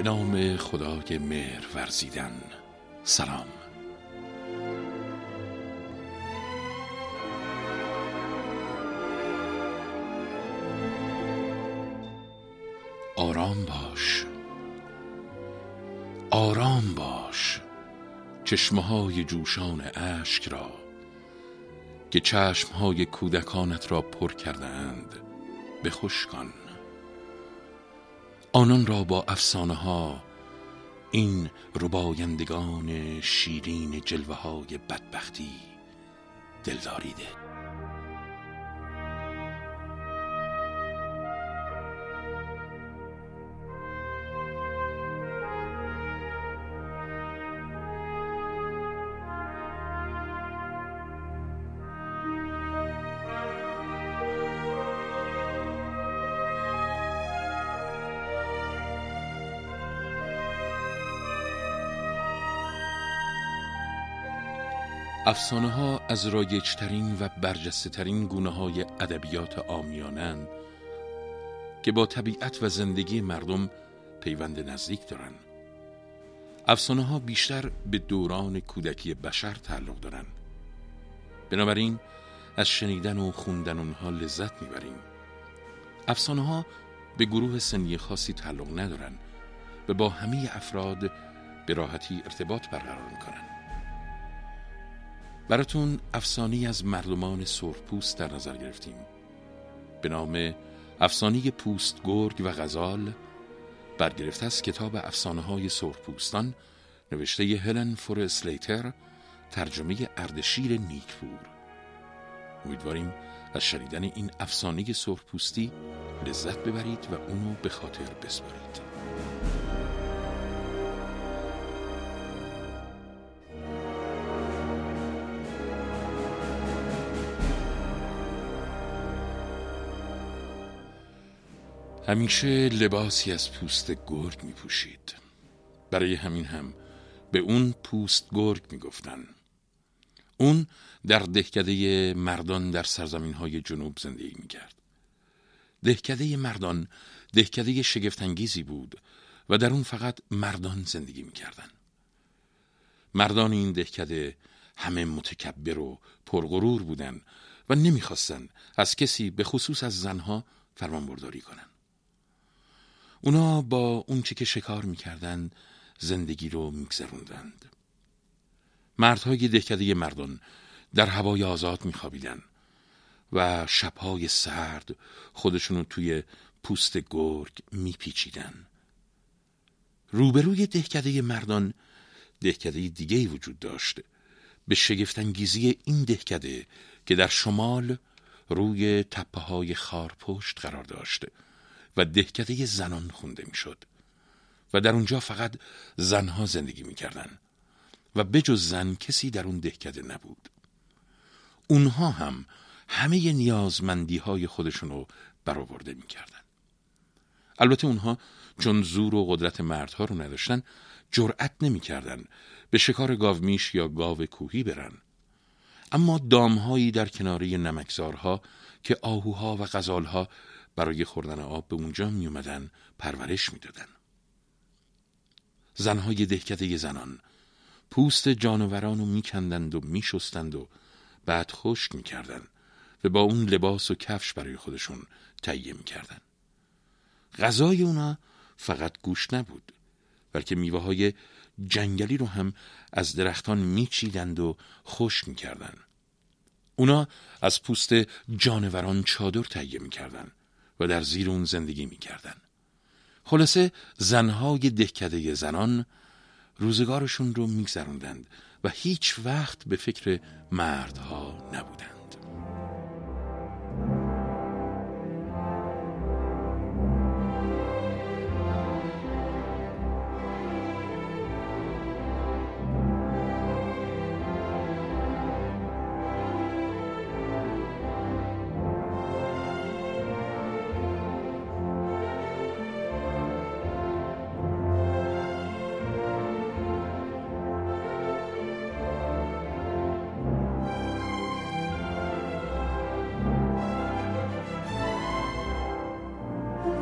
به نام خدای مهر ورزیدن. سلام. آرام باش. آرام باش. چشمهای جوشان اشک را که چشمهای کودکانت را پر کرده اند کن آنان را با افسانه ها این ربایندگان شیرین جلوه های بدبختی دلداریده. افسانه ها از رایجترین و برجسته ترین گونه های ادبیات آمیانند که با طبیعت و زندگی مردم پیوند نزدیک دارند. افسانه ها بیشتر به دوران کودکی بشر تعلق دارند. بنابراین از شنیدن و خوندن اونها لذت می‌بریم. افسانه ها به گروه سنی خاصی تعلق ندارند و با همه افراد به راحتی ارتباط برقرار می‌کنند. براتون افسانی از مردمان سرخپوست در نظر گرفتیم. به نام افسانی پوست گرگ و غزال برگرفته از کتاب افسانه های سرخپوستان نوشته هلن فور سلیتر ترجمه اردشیر نیکپور. امیدواریم از شنیدن این افسانه سرخپوستی لذت ببرید و اونو به خاطر بسپارید. همیشه لباسی از پوست گرگ می پوشید. برای همین هم به اون پوست گرگ می گفتن. اون در دهکده مردان در سرزمین های جنوب زندگی می کرد. دهکده مردان دهکده شگفتانگیزی بود و در اون فقط مردان زندگی می کردن. مردان این دهکده همه متکبر و پرغرور بودن و نمی‌خواستن از کسی به خصوص از زنها فرمانبرداری کنن. اونا با اونچه که شکار می‌کردند زندگی رو میگذروندند. مردهای دهکده مردان در هوای آزاد میخوابیدن و شبهای سرد خودشونو توی پوست گرگ میپیچیدن. روبروی دهکده مردان دهکده دیگه وجود داشت. به شگفتانگیزی این دهکده که در شمال روی تپه های خارپشت قرار داشت. و دهکده زنان خونده می‌شد. و در اونجا فقط زنها زندگی می‌کردن. و بجز زن کسی در اون دهکده نبود. اونها هم همه نیازمندی های خودشونو برآورده می‌کردن. البته اونها چون زور و قدرت مردها رو نداشتن جرأت نمی‌کردن به شکار گاومیش یا گاو کوهی برن. اما دامهایی در کناری نمکزارها که آهوها و غزالها برای خوردن آب به اونجا می اومدن پرورش می‌دادن. زنهای دهکده زنان پوست جانوران رو میکندند و میشستند و بعد خشک می‌کردند و با اون لباس و کفش برای خودشون تهیه می‌کردن. غذای اونا فقط گوش نبود بلکه میوه های جنگلی رو هم از درختان میچیدند و خشک می‌کردند. اونا از پوست جانوران چادر تهیه می‌کردند و در زیر اون زندگی می‌کردن. خلاصه زنهای دهکده زنان روزگارشون رو میگذروندند و هیچ وقت به فکر مردها نبودند.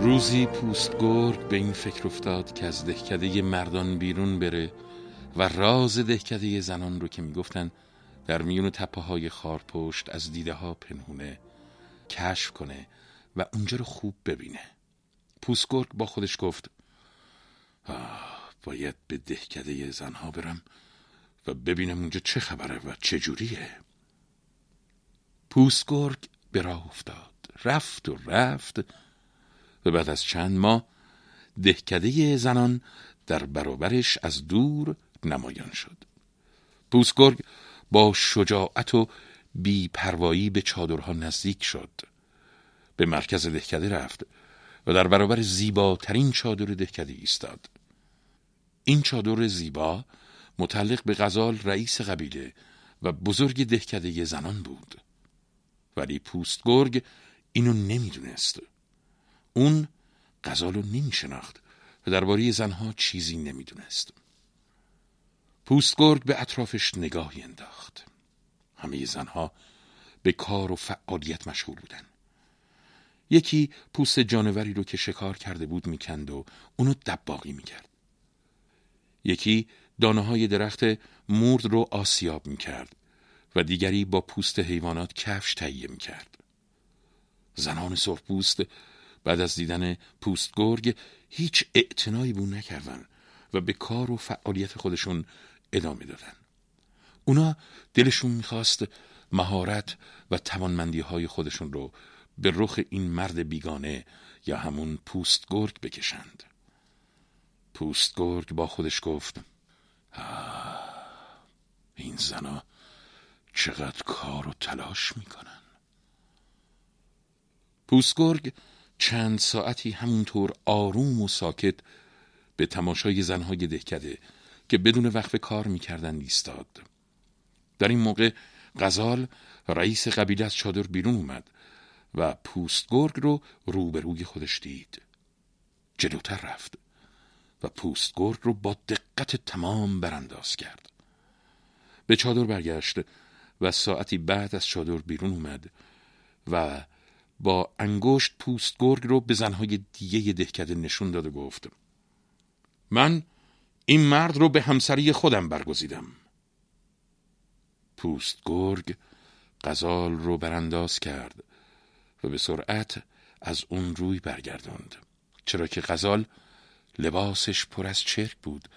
روزی پوست گرگ به این فکر افتاد که از دهکده مردان بیرون بره و راز دهکده زنان رو که می‌گفتن در میون تپه های خارپشت از دیده ها پنهونه کشف کنه و اونجا رو خوب ببینه. پوسگرگ با خودش گفت آه باید به دهکده زنها برم و ببینم اونجا چه خبره و چه جوریه. پوسگرگ به راه افتاد. رفت و رفت و بعد از چند ماه دهکده زنان در برابرش از دور نمایان شد. پوسگرگ با شجاعت و بیپروایی به چادرها نزدیک شد. به مرکز دهکده رفت و در برابر زیباترین چادر دهکده ایستاد. این چادر زیبا متعلق به غزال رئیس قبیله و بزرگ دهکده زنان بود. ولی پوستگرگ اینو نمی‌دونست. اون غزال رو نمی شناخت و درباره زنها چیزی نمی‌دونست. پوستگرگ به اطرافش نگاهی انداخت. همه زنها به کار و فعالیت مشغول بودن. یکی پوست جانوری رو که شکار کرده بود می‌کند و اونو دباغی می‌کرد. یکی دانه های درخت مورد رو آسیاب می‌کرد و دیگری با پوست حیوانات کفش تهیه می‌کرد. زنان سرخپوست بعد از دیدن پوست گرگ هیچ اعتنایی بون نکردن و به کار و فعالیت خودشون ادامه دادن. اونا دلشون می‌خواست مهارت و توانمندی های خودشون رو به رخ این مرد بیگانه یا همون پوست گرگ بکشند. پوست گرگ با خودش گفت این زنا چقدر کار و تلاش می‌کنن. پوستگرگ چند ساعتی همونطور آروم و ساکت به تماشای زنهای دهکده که بدون وقف کار می‌کردن ایستاد. در این موقع غزال رئیس قبیله از چادر بیرون اومد و پوستگرگ رو روبروی خودش دید. جلوتر رفت و پوستگرگ رو با دقت تمام برانداز کرد. به چادر برگشت و ساعتی بعد از چادر بیرون اومد و با انگشت پوست گرگ رو به زنهای دیگه دهکده نشون داد و گفت من این مرد رو به همسری خودم برگزیدم. پوست گرگ غزال رو برانداز کرد و به سرعت از اون روی برگرداند. چرا که غزال لباسش پر از چرک بود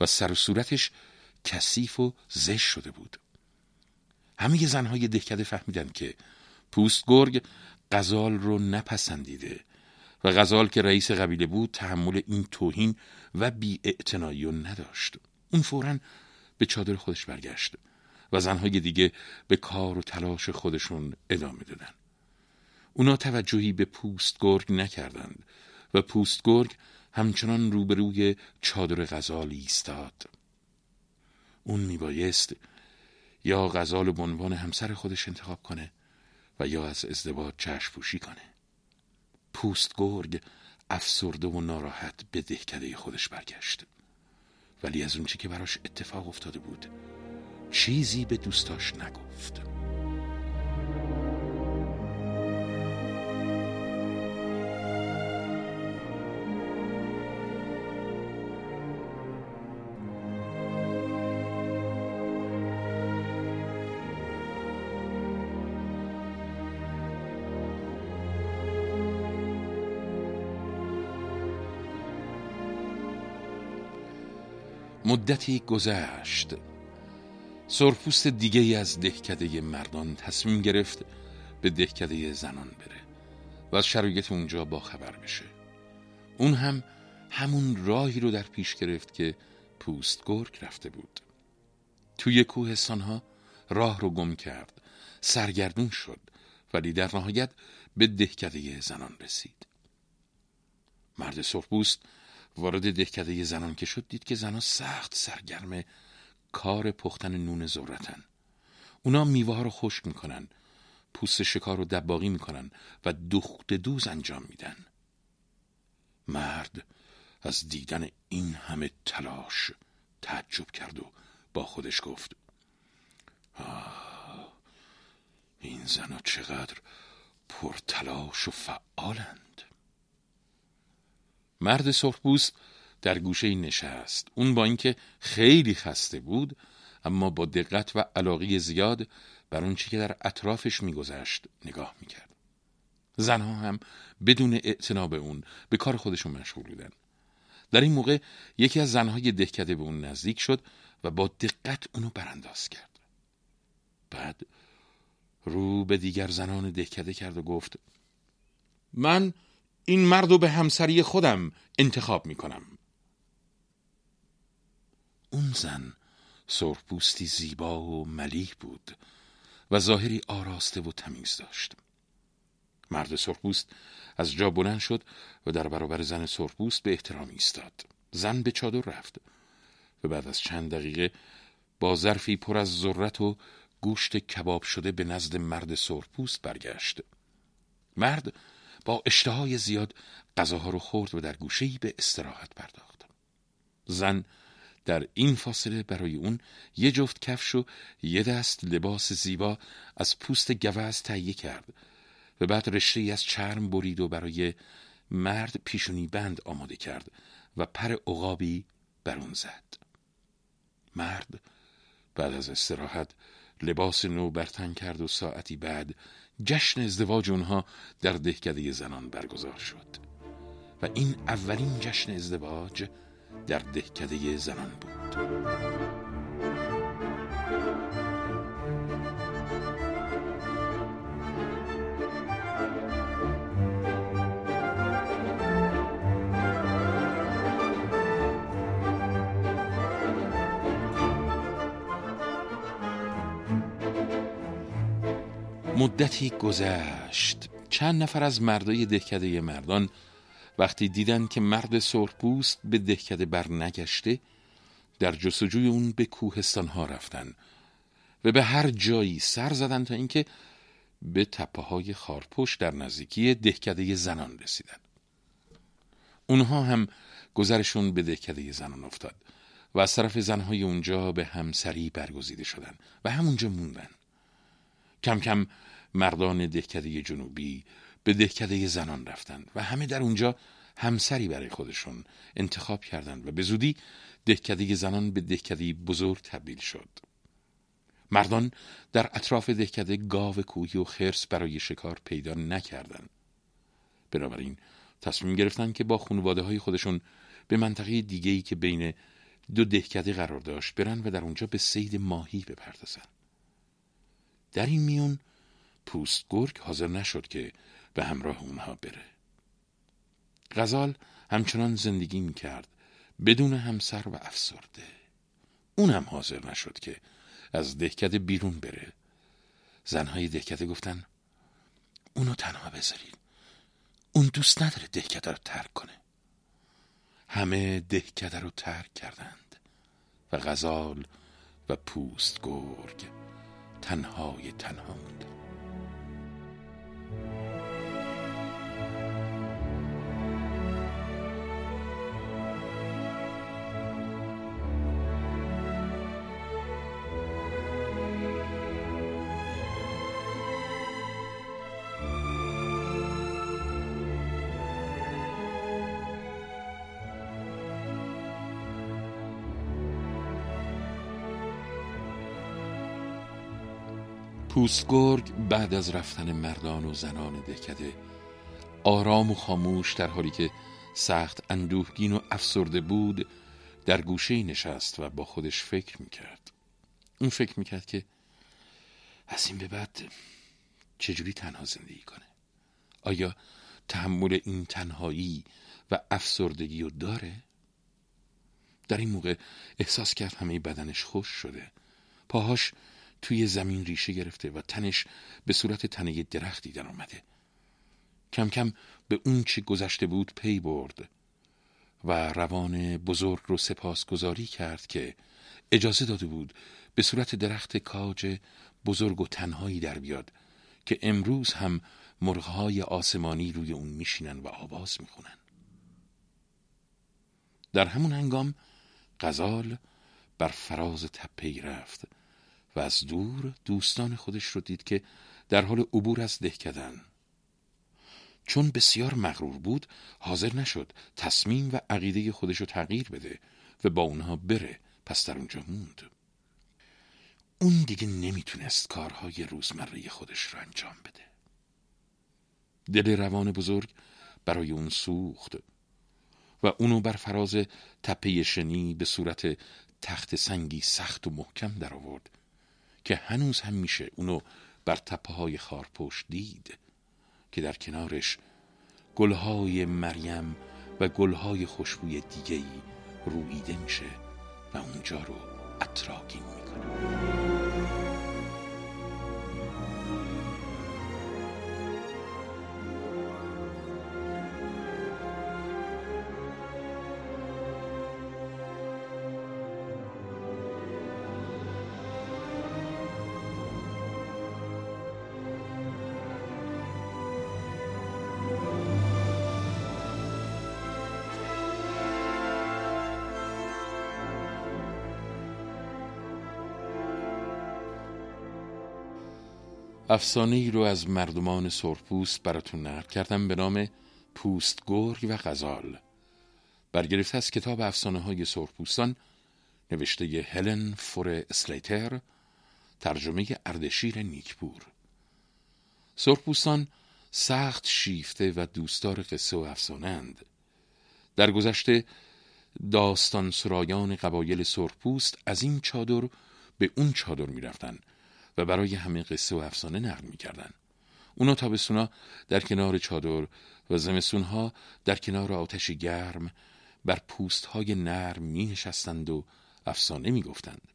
و سر و صورتش کثیف و زش شده بود. همه زنهای دهکده فهمیدن که پوست گرگ غزال رو نپسندیده و غزال که رئیس قبیله بود تحمل این توهین و بی رو نداشت. اون فورا به چادر خودش برگشت و زنهای دیگه به کار و تلاش خودشون ادامه دادن. اونا توجهی به پوست گرگ نکردند و پوست گرگ همچنان روبروی چادر غزال ایستاد. اون میبایست یا غزال به عنوان همسر خودش انتخاب کنه و یا از ازدواج چشم پوشی کنه. پوست گرگ افسرده و ناراحت به دهکده خودش برگشت. ولی از اونچه که براش اتفاق افتاده بود چیزی به دوستاش نگفت. مدتی گذشت. سرپوست دیگه ای از دهکده مردان تصمیم گرفت به دهکده زنان بره و از شرایط اونجا با خبر بشه. اون هم همون راهی رو در پیش گرفت که پوست گرگ رفته بود. توی کوهستان راه رو گم کرد سرگردون شد ولی در نهایت به دهکده زنان رسید. مرد سرپوست وارد دهکده زنان که شد دید که زنان سخت سرگرم کار پختن نون ذرتن. اونا میوه رو خشک می‌کنن پوست شکار رو دباغی می‌کنن و دخت دوز انجام میدن. مرد از دیدن این همه تلاش تعجب کرد و با خودش گفت این زنها چقدر پرتلاش و فعالند. مرد سرخپوست در گوشه نشست. اون با اینکه خیلی خسته بود اما با دقت و علاقه زیاد بر اون که در اطرافش میگذشت نگاه می‌کرد. زنها هم بدون اعتنا به اون به کار خودشون مشغول بودن. در این موقع یکی از زنهای دهکده به اون نزدیک شد و با دقت اونو برانداز کرد. بعد رو به دیگر زنان دهکده کرد و گفت من این مرد رو به همسری خودم انتخاب می کنم اون زن سرخپوستی زیبا و ملیح بود و ظاهری آراسته و تمیز داشت. مرد سرخپوست از جا بلند شد و در برابر زن سرخپوست به احترام ایستاد. زن به چادر رفت و بعد از چند دقیقه با ظرفی پر از ذرت و گوشت کباب شده به نزد مرد سرخپوست برگشت. مرد با اشتهای زیاد غذاها رو خورد و در گوشه‌ای به استراحت پرداخت. زن در این فاصله برای اون یه جفت کفش و یه دست لباس زیبا از پوست گوز تهیه کرد و بعد رشته از چرم برید و برای مرد پیشونی بند آماده کرد و پر عقابی بر اون زد. مرد بعد از استراحت لباس نو برتن کرد و ساعتی بعد جشن ازدواج اونها در دهکده زنان برگزار شد. و این اولین جشن ازدواج در دهکده زنان بود. مدتی گذشت. چند نفر از مردای دهکده مردان وقتی دیدن که مرد سرخپوست به دهکده بر نگشته در جستجوی اون به کوهستان ها رفتن و به هر جایی سر زدن تا اینکه به تپه های خارپوش در نزدیکی دهکده زنان رسیدن. اونها هم گذرشون به دهکده زنان افتاد و از طرف زنهای اونجا به همسری برگزیده شدن و همونجا موندن. کم کم مردان دهکده جنوبی به دهکده زنان رفتند و همه در اونجا همسری برای خودشون انتخاب کردند و به زودی دهکده زنان به دهکده بزرگ تبدیل شد. مردان در اطراف دهکده گاو کوهی و خرس برای شکار پیدا نکردند. بنابراین تصمیم گرفتن که با خانواده های خودشون به منطقه دیگهی که بین دو دهکده قرار داشت برن و در اونجا به سید ماهی بپردازن. در این میون پوست گرگ حاضر نشد که به همراه اونها بره. غزال همچنان زندگی می‌کرد بدون همسر و افسرده. اونم حاضر نشد که از دهکده بیرون بره. زنهای دهکده گفتن اونو تنها بذارید اون دوست نداره دهکده رو ترک کنه. همه دهکده رو ترک کردند و غزال و پوست گرگ تنهای تنها موندند پوستگرگ بعد از رفتن مردان و زنان دهکده آرام و خاموش در حالی که سخت اندوهگین و افسرده بود در گوشه نشست و با خودش فکر می‌کرد. اون فکر می‌کرد که از این به بعد چجوری تنها زندگی کنه؟ آیا تحمل این تنهایی و افسردگی رو داره؟ در این موقع احساس کرد همه بدنش خوش شده. پاهاش توی زمین ریشه گرفته و تنش به صورت تنه درختی در آمده. کم کم به اون چی گذشته بود پی برد و روان بزرگ رو سپاسگزاری کرد که اجازه داده بود به صورت درخت کاج بزرگ و تنهایی در بیاد که امروز هم مرغهای آسمانی روی اون میشینن و آواز می‌خونن. در همون هنگام غزال بر فراز تپهی رفت. و از دور دوستان خودش رو دید که در حال عبور از دهکدن چون بسیار مغرور بود حاضر نشد تصمیم و عقیده خودش رو تغییر بده و با اونها بره پس در اونجا موند. اون دیگه نمی‌تونست کارهای روزمره خودش رو انجام بده. دل روان بزرگ برای اون سوخت و اونو بر فراز تپه شنی به صورت تخت سنگی سخت و محکم در آورد که هنوز هم میشه اونو بر تپه های خارپشت دید که در کنارش گلهای مریم و گلهای خوشبوی دیگهی رویده میشه و اونجا رو اتراگین می‌کنه. افسانه ای رو از مردمان سرپوست براتون نقل کردم به نام پوست گرگ و غزال. برگرفته از کتاب افسانه های سرپوستان نوشته هلن فور اسلیتر ترجمه اردشیر نیکپور. سرپوستان سخت شیفته و دوستدار قصه و افسانه در گذشته داستان سرایان قبایل سرپوست از این چادر به اون چادر می‌رفتن. و برای همه قصه و افسانه نقل می‌کردن اونا تابستونا در کنار چادر و زمستونها در کنار آتشی گرم بر پوست های نرم می نشستند و افسانه می گفتند.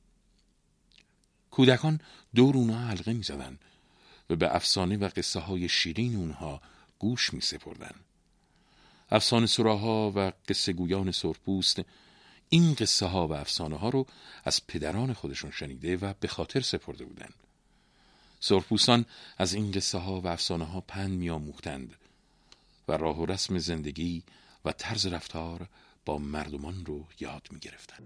کودکان دور اونها حلقه می زدن و به افسانه و قصه های شیرین اونها گوش می سپردن. افسانه سراها و قصه گویان سرپوست این قصه ها و افسانه ها رو از پدران خودشون شنیده و به خاطر سپرده بودند. سرپوستان از این قصه ها و افسانه ها پند و راه و رسم زندگی و طرز رفتار با مردمان رو یاد می گرفتند.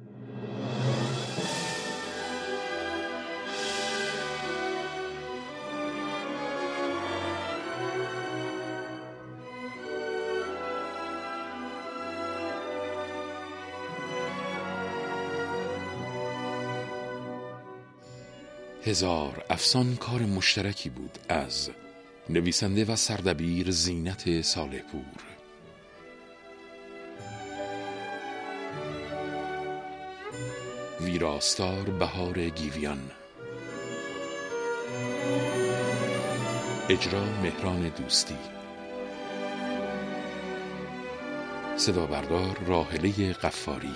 هزار افسان کار مشترکی بود از نویسنده و سردبیر زینت سالپور ویراستار بهار گیویان. اجرا مهران دوستی. صدا بردار راهله قفاری